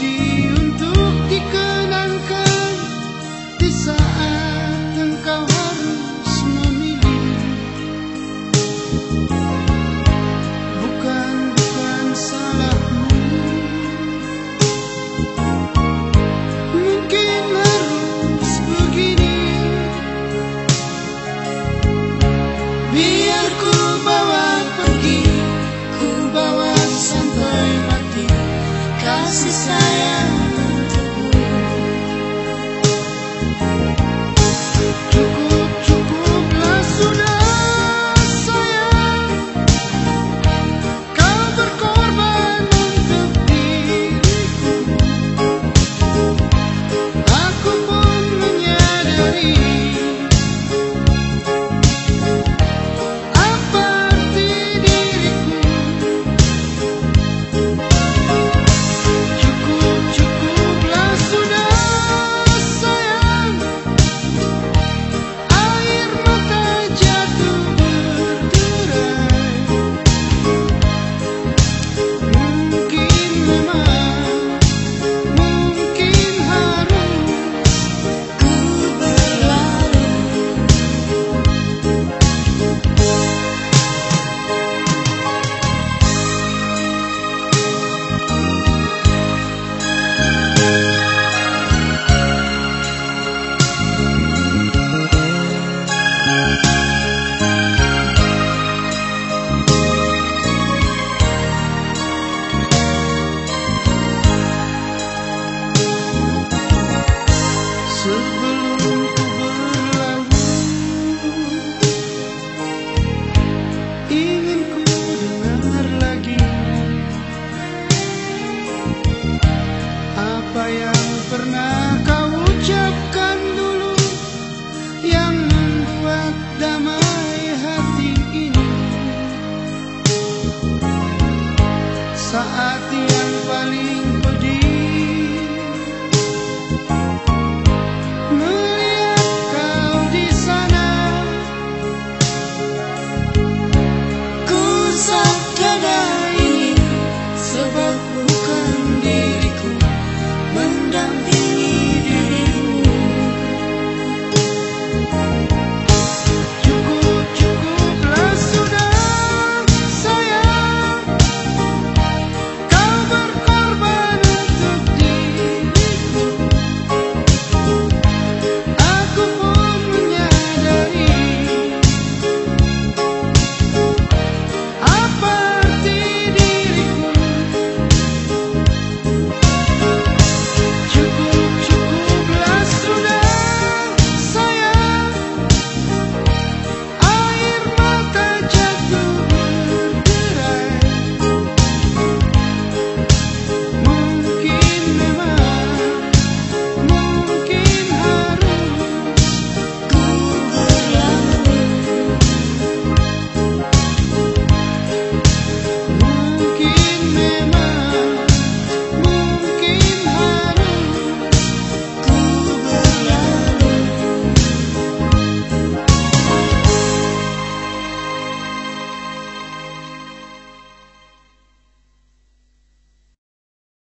melody